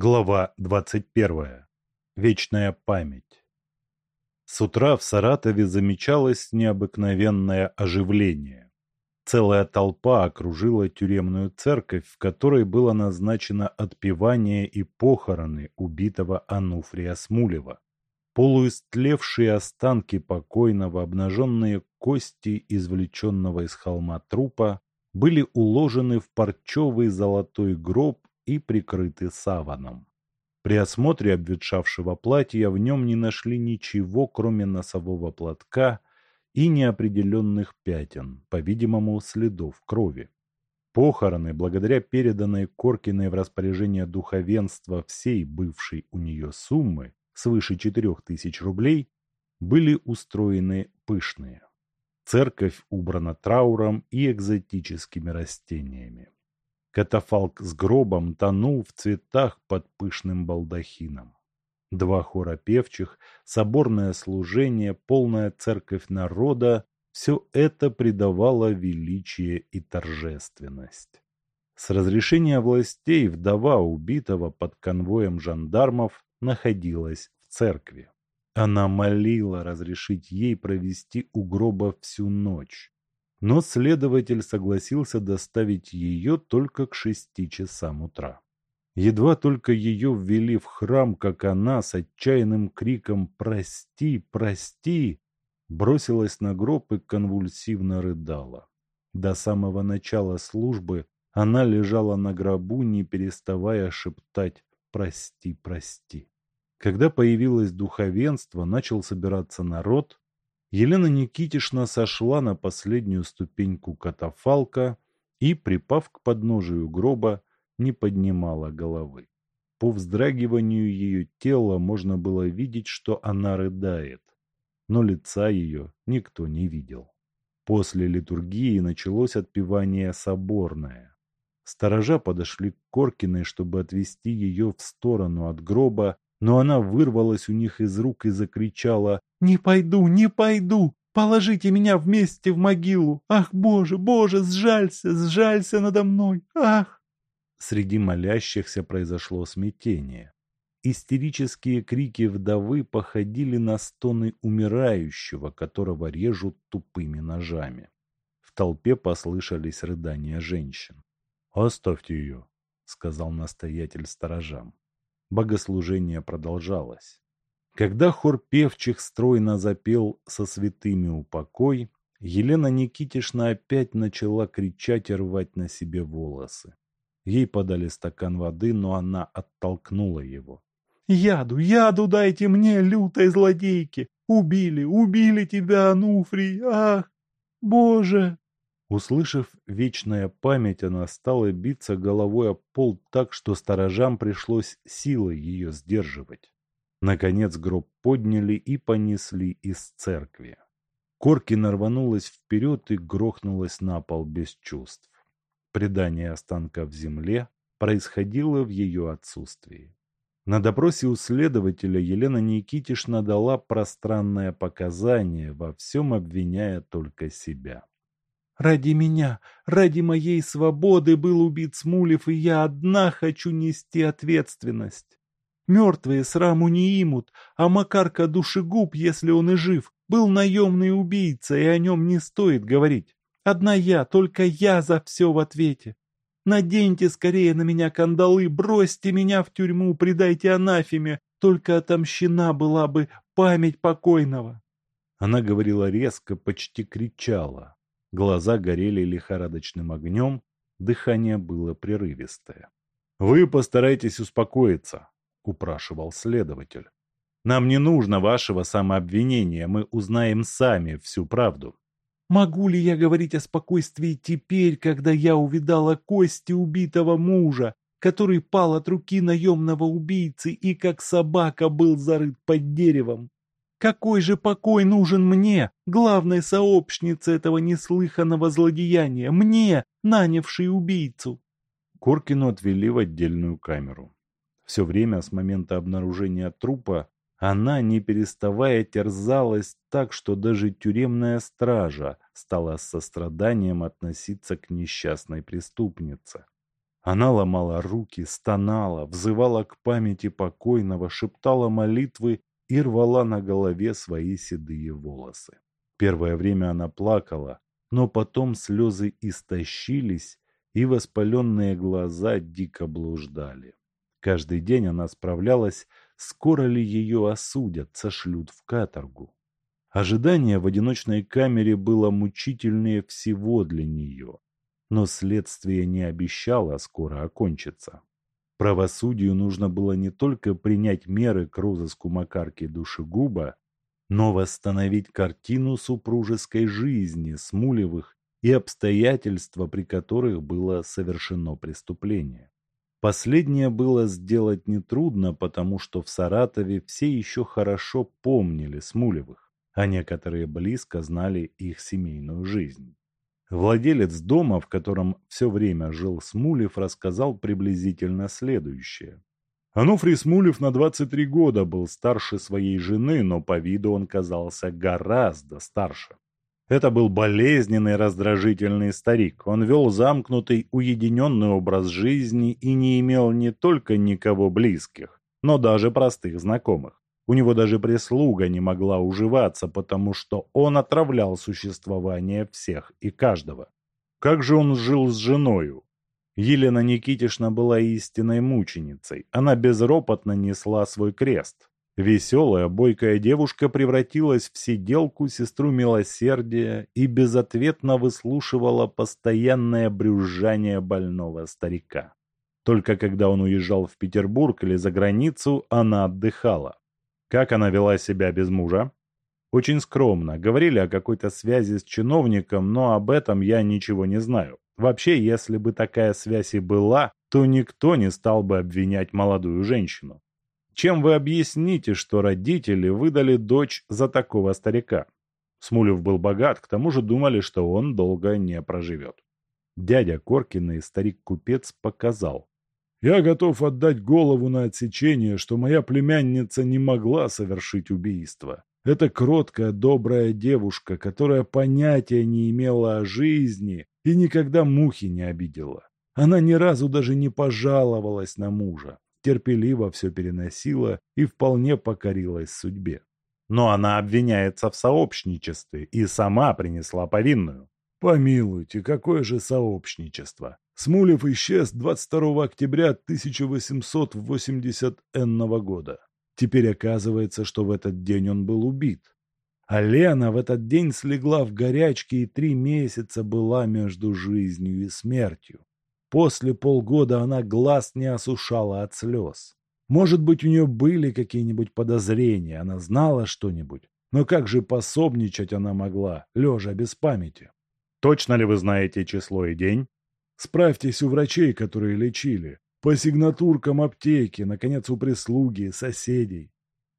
Глава 21. Вечная память. С утра в Саратове замечалось необыкновенное оживление. Целая толпа окружила тюремную церковь, в которой было назначено отпевание и похороны убитого Ануфрия Смулева. Полуистлевшие останки покойного, обнаженные кости, извлеченного из холма трупа, были уложены в парчевый золотой гроб и прикрыты саваном. При осмотре обветшавшего платья в нем не нашли ничего, кроме носового платка и неопределенных пятен, по-видимому, следов крови. Похороны, благодаря переданной Коркиной в распоряжение духовенства всей бывшей у нее суммы, свыше четырех тысяч рублей, были устроены пышные. Церковь убрана трауром и экзотическими растениями. Катафалк с гробом тонул в цветах под пышным балдахином. Два хора певчих, соборное служение, полная церковь народа – все это придавало величие и торжественность. С разрешения властей вдова убитого под конвоем жандармов находилась в церкви. Она молила разрешить ей провести у гроба всю ночь, но следователь согласился доставить ее только к шести часам утра. Едва только ее ввели в храм, как она с отчаянным криком «Прости! Прости!» бросилась на гроб и конвульсивно рыдала. До самого начала службы она лежала на гробу, не переставая шептать «Прости! Прости!». Когда появилось духовенство, начал собираться народ, Елена Никитишна сошла на последнюю ступеньку катафалка и, припав к подножию гроба, не поднимала головы. По вздрагиванию ее тела можно было видеть, что она рыдает, но лица ее никто не видел. После литургии началось отпевание соборное. Сторожа подошли к Коркиной, чтобы отвести ее в сторону от гроба но она вырвалась у них из рук и закричала «Не пойду, не пойду! Положите меня вместе в могилу! Ах, Боже, Боже, сжалься, сжалься надо мной! Ах!» Среди молящихся произошло смятение. Истерические крики вдовы походили на стоны умирающего, которого режут тупыми ножами. В толпе послышались рыдания женщин. «Оставьте ее», — сказал настоятель сторожам. Богослужение продолжалось. Когда хор певчих стройно запел «Со святыми упокой», Елена Никитишна опять начала кричать и рвать на себе волосы. Ей подали стакан воды, но она оттолкнула его. «Яду, яду дайте мне, лютой злодейки! Убили, убили тебя, Ануфрий! Ах, Боже!» Услышав вечная память, она стала биться головой о пол так, что сторожам пришлось силой ее сдерживать. Наконец гроб подняли и понесли из церкви. Коркина рванулась вперед и грохнулась на пол без чувств. Предание останка в земле происходило в ее отсутствии. На допросе у следователя Елена Никитишна дала пространное показание, во всем обвиняя только себя. Ради меня, ради моей свободы был убит Смулев, и я одна хочу нести ответственность. Мертвые сраму не имут, а Макарка душегуб, если он и жив, был наемный убийца, и о нем не стоит говорить. Одна я, только я за все в ответе. Наденьте скорее на меня кандалы, бросьте меня в тюрьму, предайте анафеме, только отомщена была бы память покойного. Она говорила резко, почти кричала. Глаза горели лихорадочным огнем, дыхание было прерывистое. «Вы постарайтесь успокоиться», — упрашивал следователь. «Нам не нужно вашего самообвинения, мы узнаем сами всю правду». «Могу ли я говорить о спокойствии теперь, когда я увидала кости убитого мужа, который пал от руки наемного убийцы и как собака был зарыт под деревом?» Какой же покой нужен мне, главной сообщнице этого неслыханного злодеяния, мне, нанявшей убийцу? Коркину отвели в отдельную камеру. Все время с момента обнаружения трупа она, не переставая, терзалась так, что даже тюремная стража стала с состраданием относиться к несчастной преступнице. Она ломала руки, стонала, взывала к памяти покойного, шептала молитвы и рвала на голове свои седые волосы. Первое время она плакала, но потом слезы истощились, и воспаленные глаза дико блуждали. Каждый день она справлялась, скоро ли ее осудят, сошлют в каторгу. Ожидание в одиночной камере было мучительнее всего для нее, но следствие не обещало скоро окончиться. Правосудию нужно было не только принять меры к розыску Макарки душегуба, но восстановить картину супружеской жизни Смулевых и обстоятельства, при которых было совершено преступление. Последнее было сделать нетрудно, потому что в Саратове все еще хорошо помнили Смулевых, а некоторые близко знали их семейную жизнь. Владелец дома, в котором все время жил Смулев, рассказал приблизительно следующее. Ануфрий Смулев на 23 года был старше своей жены, но по виду он казался гораздо старше. Это был болезненный, раздражительный старик. Он вел замкнутый, уединенный образ жизни и не имел не только никого близких, но даже простых знакомых. У него даже прислуга не могла уживаться, потому что он отравлял существование всех и каждого. Как же он жил с женою? Елена Никитишна была истинной мученицей. Она безропотно несла свой крест. Веселая, бойкая девушка превратилась в сиделку, сестру милосердия и безответно выслушивала постоянное брюзжание больного старика. Только когда он уезжал в Петербург или за границу, она отдыхала. Как она вела себя без мужа? Очень скромно. Говорили о какой-то связи с чиновником, но об этом я ничего не знаю. Вообще, если бы такая связь и была, то никто не стал бы обвинять молодую женщину. Чем вы объясните, что родители выдали дочь за такого старика? Смулев был богат, к тому же думали, что он долго не проживет. Дядя Коркина и старик-купец показал, я готов отдать голову на отсечение, что моя племянница не могла совершить убийство. Это кроткая, добрая девушка, которая понятия не имела о жизни и никогда мухи не обидела. Она ни разу даже не пожаловалась на мужа, терпеливо все переносила и вполне покорилась судьбе. Но она обвиняется в сообщничестве и сама принесла повинную. Помилуйте, какое же сообщничество? Смулев исчез 22 октября 1880 энного года. Теперь оказывается, что в этот день он был убит. А Лена в этот день слегла в горячке и три месяца была между жизнью и смертью. После полгода она глаз не осушала от слез. Может быть, у нее были какие-нибудь подозрения, она знала что-нибудь. Но как же пособничать она могла, лежа без памяти? Точно ли вы знаете число и день? Справьтесь у врачей, которые лечили. По сигнатуркам аптеки, наконец, у прислуги, соседей.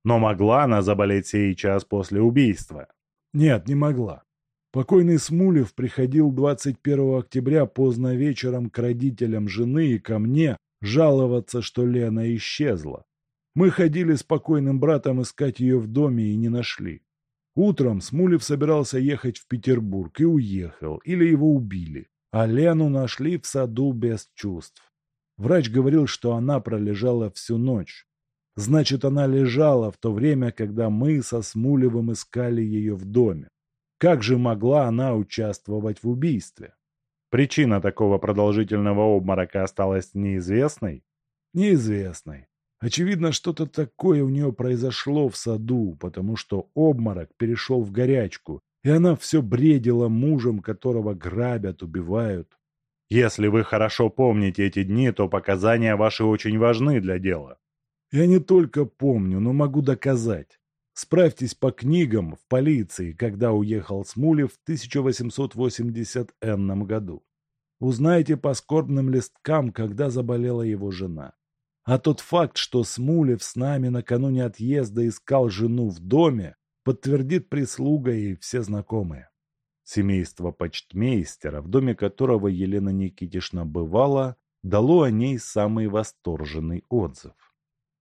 Но могла она заболеть сейчас после убийства? Нет, не могла. Покойный Смулев приходил 21 октября поздно вечером к родителям жены и ко мне жаловаться, что Лена исчезла. Мы ходили с покойным братом искать ее в доме и не нашли. Утром Смулев собирался ехать в Петербург и уехал, или его убили. А Лену нашли в саду без чувств. Врач говорил, что она пролежала всю ночь. Значит, она лежала в то время, когда мы со Смулевым искали ее в доме. Как же могла она участвовать в убийстве? Причина такого продолжительного обморока осталась неизвестной? Неизвестной. Очевидно, что-то такое у нее произошло в саду, потому что обморок перешел в горячку, и она все бредила мужем, которого грабят, убивают. Если вы хорошо помните эти дни, то показания ваши очень важны для дела. Я не только помню, но могу доказать. Справьтесь по книгам в полиции, когда уехал Смулев в 1880 году. Узнайте по скорбным листкам, когда заболела его жена. А тот факт, что Смулев с нами накануне отъезда искал жену в доме, подтвердит прислуга и все знакомые. Семейство почтмейстера, в доме которого Елена Никитишна бывала, дало о ней самый восторженный отзыв.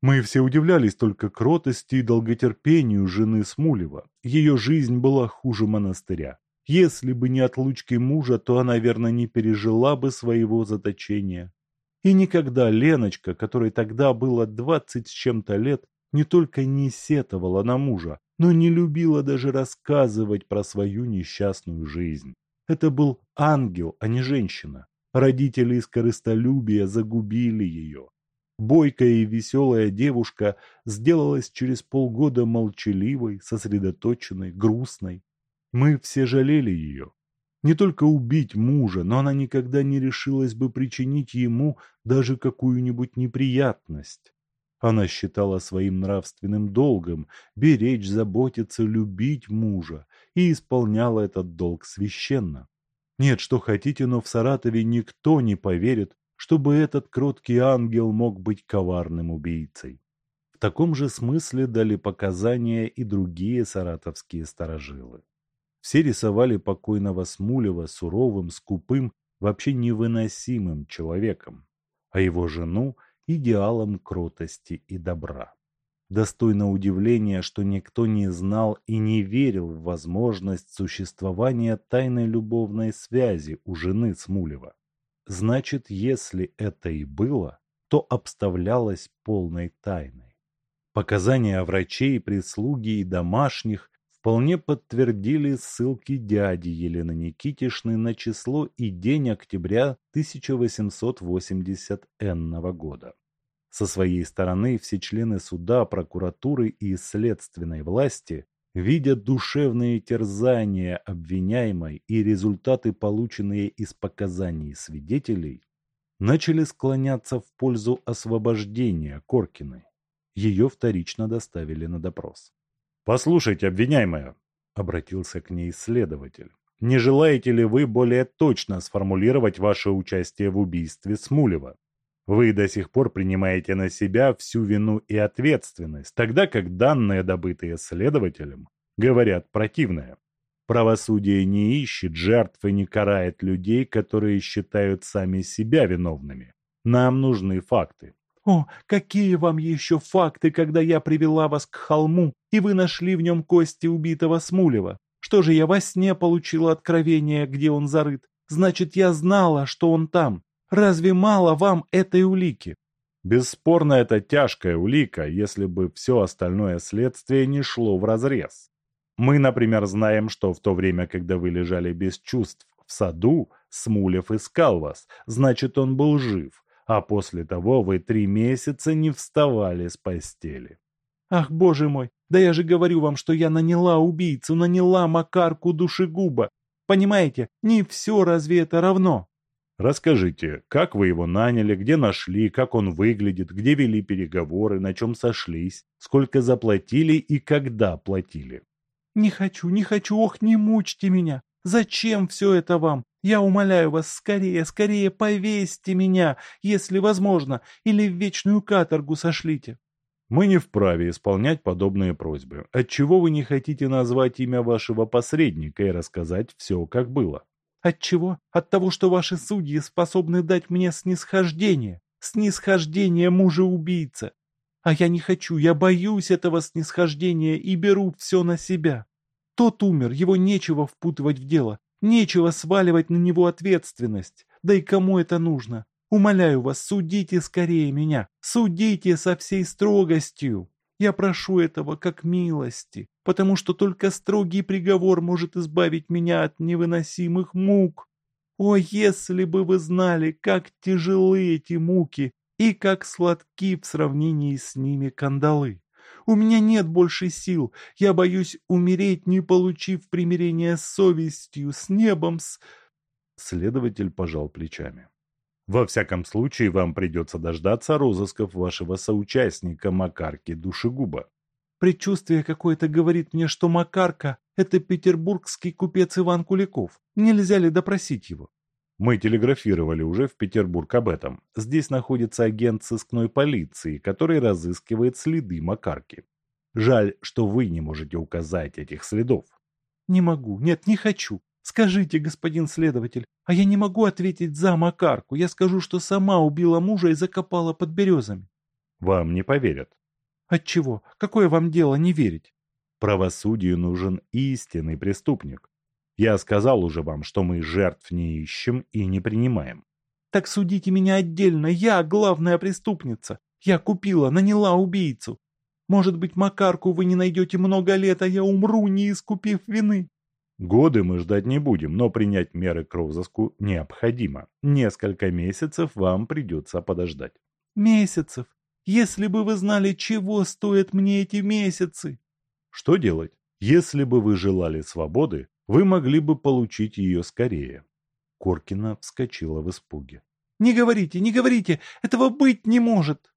Мы все удивлялись только кротости и долготерпению жены Смулева. Ее жизнь была хуже монастыря. Если бы не отлучки мужа, то она, верно, не пережила бы своего заточения. И никогда Леночка, которой тогда было двадцать с чем-то лет, не только не сетовала на мужа, но не любила даже рассказывать про свою несчастную жизнь. Это был ангел, а не женщина. Родители из корыстолюбия загубили ее. Бойкая и веселая девушка сделалась через полгода молчаливой, сосредоточенной, грустной. Мы все жалели ее. Не только убить мужа, но она никогда не решилась бы причинить ему даже какую-нибудь неприятность. Она считала своим нравственным долгом беречь, заботиться, любить мужа и исполняла этот долг священно. Нет, что хотите, но в Саратове никто не поверит, чтобы этот кроткий ангел мог быть коварным убийцей. В таком же смысле дали показания и другие саратовские сторожилы. Все рисовали покойного Смулева суровым, скупым, вообще невыносимым человеком, а его жену – идеалом кротости и добра. Достойно удивления, что никто не знал и не верил в возможность существования тайной любовной связи у жены Смулева. Значит, если это и было, то обставлялось полной тайной. Показания врачей, прислуги и домашних вполне подтвердили ссылки дяди Елены Никитишны на число и день октября 1880 энного года. Со своей стороны все члены суда, прокуратуры и следственной власти, видя душевные терзания обвиняемой и результаты, полученные из показаний свидетелей, начали склоняться в пользу освобождения Коркиной. Ее вторично доставили на допрос. «Послушайте, обвиняемая», — обратился к ней следователь, «не желаете ли вы более точно сформулировать ваше участие в убийстве Смулева?» Вы до сих пор принимаете на себя всю вину и ответственность, тогда как данные, добытые следователем, говорят противное. Правосудие не ищет жертв и не карает людей, которые считают сами себя виновными. Нам нужны факты. О, какие вам еще факты, когда я привела вас к холму, и вы нашли в нем кости убитого Смулева? Что же я во сне получила откровение, где он зарыт? Значит, я знала, что он там. Разве мало вам этой улики? Бесспорно, это тяжкая улика, если бы все остальное следствие не шло вразрез. Мы, например, знаем, что в то время, когда вы лежали без чувств в саду, Смулев искал вас, значит, он был жив, а после того вы три месяца не вставали с постели. Ах, боже мой, да я же говорю вам, что я наняла убийцу, наняла Макарку душегуба. Понимаете, не все разве это равно? Расскажите, как вы его наняли, где нашли, как он выглядит, где вели переговоры, на чем сошлись, сколько заплатили и когда платили. Не хочу, не хочу, ох, не мучьте меня. Зачем все это вам? Я умоляю вас, скорее, скорее повесьте меня, если возможно, или в вечную каторгу сошлите. Мы не вправе исполнять подобные просьбы. Отчего вы не хотите назвать имя вашего посредника и рассказать все, как было? От чего? От того, что ваши судьи способны дать мне снисхождение. Снисхождение мужа-убийца. А я не хочу, я боюсь этого снисхождения и беру все на себя. Тот умер, его нечего впутывать в дело, нечего сваливать на него ответственность. Да и кому это нужно? Умоляю вас, судите скорее меня, судите со всей строгостью. Я прошу этого как милости, потому что только строгий приговор может избавить меня от невыносимых мук. О, если бы вы знали, как тяжелы эти муки и как сладки в сравнении с ними кандалы. У меня нет больше сил, я боюсь умереть, не получив примирения с совестью, с небом, с... Следователь пожал плечами. Во всяком случае, вам придется дождаться розысков вашего соучастника Макарки Душегуба. Предчувствие какое-то говорит мне, что Макарка – это петербургский купец Иван Куликов. Нельзя ли допросить его? Мы телеграфировали уже в Петербург об этом. Здесь находится агент сыскной полиции, который разыскивает следы Макарки. Жаль, что вы не можете указать этих следов. Не могу, нет, не хочу. Скажите, господин следователь, а я не могу ответить за Макарку. Я скажу, что сама убила мужа и закопала под березами. Вам не поверят. Отчего? Какое вам дело не верить? Правосудию нужен истинный преступник. Я сказал уже вам, что мы жертв не ищем и не принимаем. Так судите меня отдельно, я главная преступница. Я купила, наняла убийцу. Может быть, Макарку вы не найдете много лет, а я умру, не искупив вины. Годы мы ждать не будем, но принять меры к розыску необходимо. Несколько месяцев вам придется подождать. Месяцев? Если бы вы знали, чего стоят мне эти месяцы. Что делать? Если бы вы желали свободы, вы могли бы получить ее скорее. Коркина вскочила в испуге. «Не говорите, не говорите! Этого быть не может!»